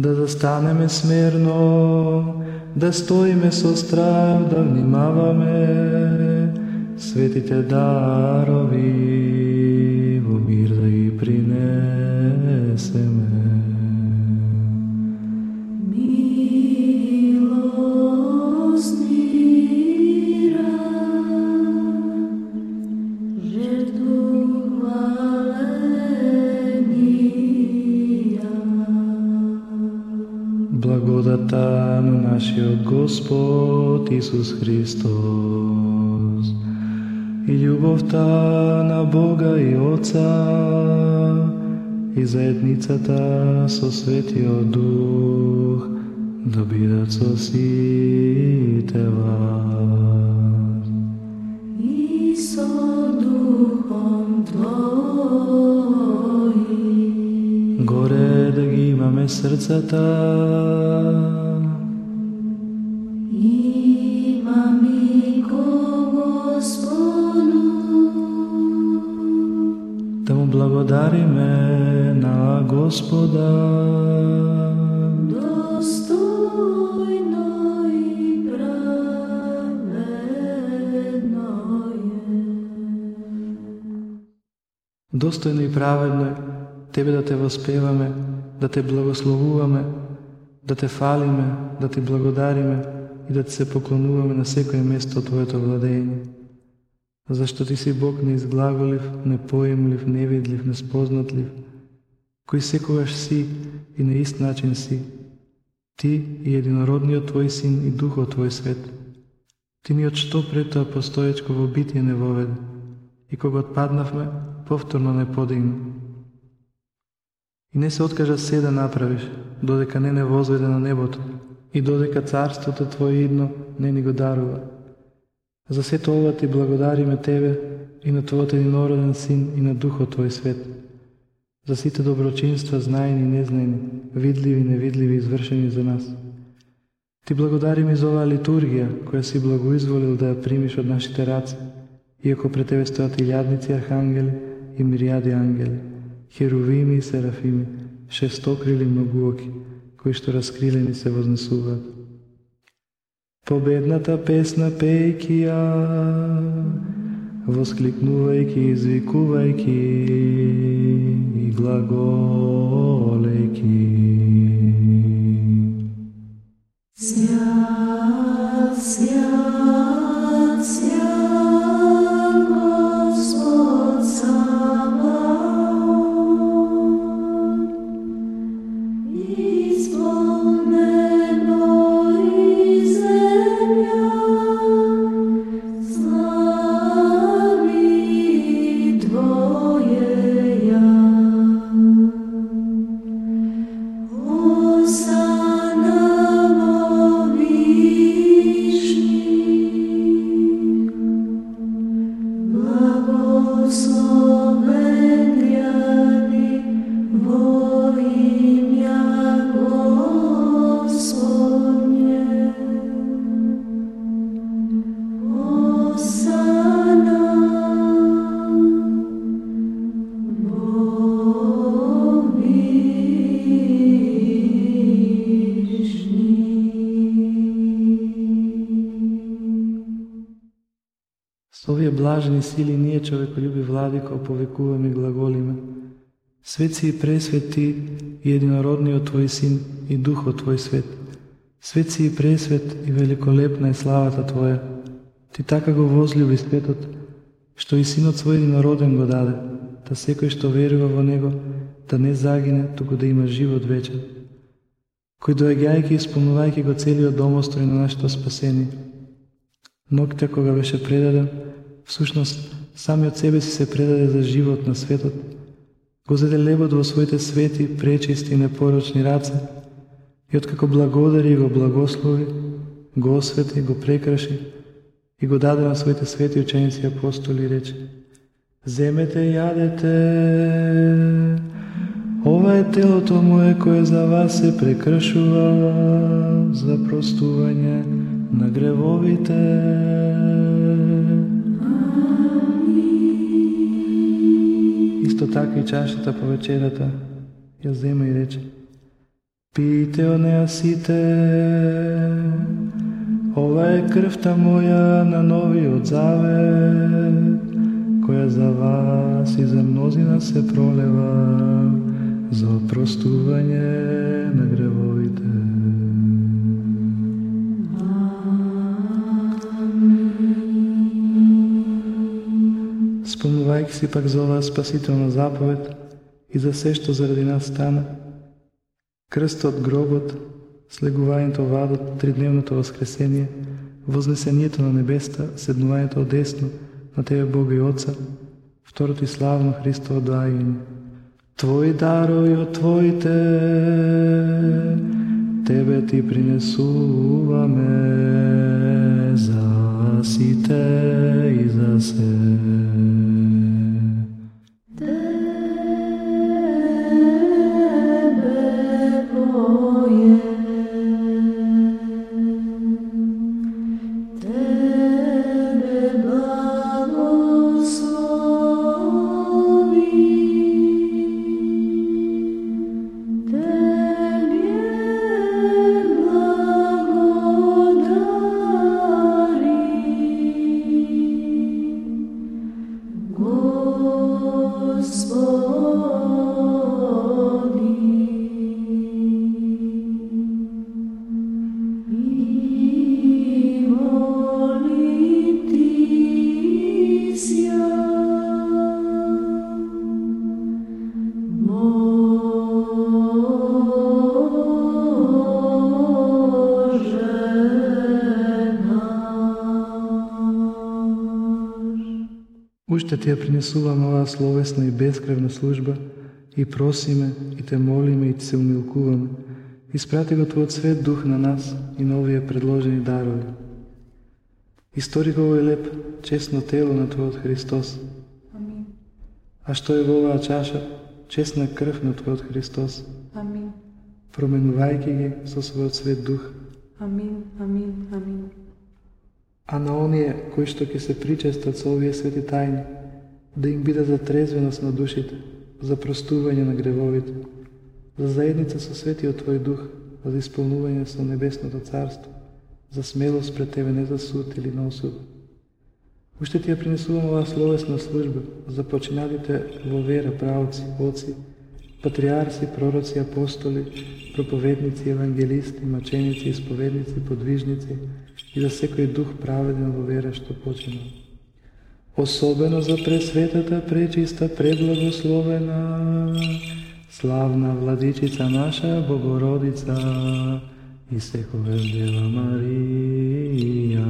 да застанеме смирно, да стоиме со страв, да внимаваме светите дарови. Благодата на нашиот Господ Исус Христос и љубовта на Бога и Отца и заедницата со Светиот Дух да бидат со сите вас. Имаме срцата, Имам и ко Господу, да му благодариме на Господа. достойно и праведно е. Достојно и праведно е Тебе да те воспеваме, да те благословуваме, да те фалиме, да ти благодариме и да ти се поклонуваме на секое место од Твоето владење. Зашто Ти си Бог неизглаголив, непоемлив, невидлив, неспознатлив, кој секогаш си и на ист начин си. Ти и единородниот Твој Син и Духот Твој свет. Ти ни од што пред тоа постоечко во битие не воведе и кога отпаднавме, повторно не подигна. И не се откажа се да направиш, додека не не возведе на небото, и додека царството Твое идно не ни го дарува. За сето ова ти благодариме Тебе и на Твојот единороден Син и на Духот Твој свет. За сите доброчинства, знаени и незнаени, видливи и невидливи, извршени за нас. Ти благодариме за оваа литургија, која си благоизволил да ја примиш од нашите раци, иако пред Тебе стојат илјадници архангели и мириади ангели, херувими и серафими, шестокрили многуоки, кои што раскрилени се вознесуваат. Победната песна пејки ја, воскликнувајки, извикувајки и глаголејки. Свят, свят, свят, Со овие блажени сили ние човеколюби владико повекуваме и глаголиме. Светци и пресвети и единородниот Твој Син и Духот Твој свет. Светци и пресвет и великолепна е славата Твоја. Ти така го возлюби светот, што и Синот Свој единороден го даде, да секој што верува во Него, да не загине, туку да има живот вечен. Кој доаѓајќи и исполнувајќи го целиот домострој на нашето спасение, Ноќта кога беше предаден, всушност самиот себе си се предаде за живот на светот, го зеде лебот во своите свети, пречисти и непорочни раце, и откако благодари и го благослови, го освети, го прекраши и го даде на своите свети ученици и апостоли и рече Земете и јадете, ова е телото мое кое за вас се прекршува за простување на гревовите. Исто така и чашата по вечерата ја зема и рече Пијте о неа сите, ова е крвта моја на новиот завет, која за вас и за мнозина се пролева за опростување на гревовите. Спомнувајќи си пак за оваа спасителна заповед и за се што заради нас стана, крстот, гробот, слегувањето вадот, тридневното воскресение, вознесението на небеста, седнувањето одесно на Тебе Бога и Отца, второто и славно Христово доаѓање. Твој дарој од Твоите, Тебе Ти принесуваме за сите и за се. Уште ти ја принесуваме оваа словесна и безкревна служба и просиме и те молиме и ти се умилкуваме. Испрати го Твојот свет дух на нас и на овие предложени дарови. Истори го овој леп, честно тело на Твојот Христос. Амин. А што е во оваа чаша? Честна крв на Твојот Христос, Амин. променувајќи ги со својот свет дух. Амин. Амин. Амин. А на оние кои што ќе се причестат со овие свети тајни, да им биде за трезвеност на душите, за простување на гревовите, за заедница со светиот Твој дух, за исполнување со небесното царство, за смелост пред Тебе не за суд или на осуд. Уште ти ја принесувам оваа словесна служба за починалите во вера правци, оци, патриарси, пророци, апостоли, проповедници, евангелисти, маченици, исповедници, подвижници и за секој дух праведен во вера што почина. Особено за пресветата, пречиста, преблагословена, славна владичица наша, Богородица и секогаш Дева Марија.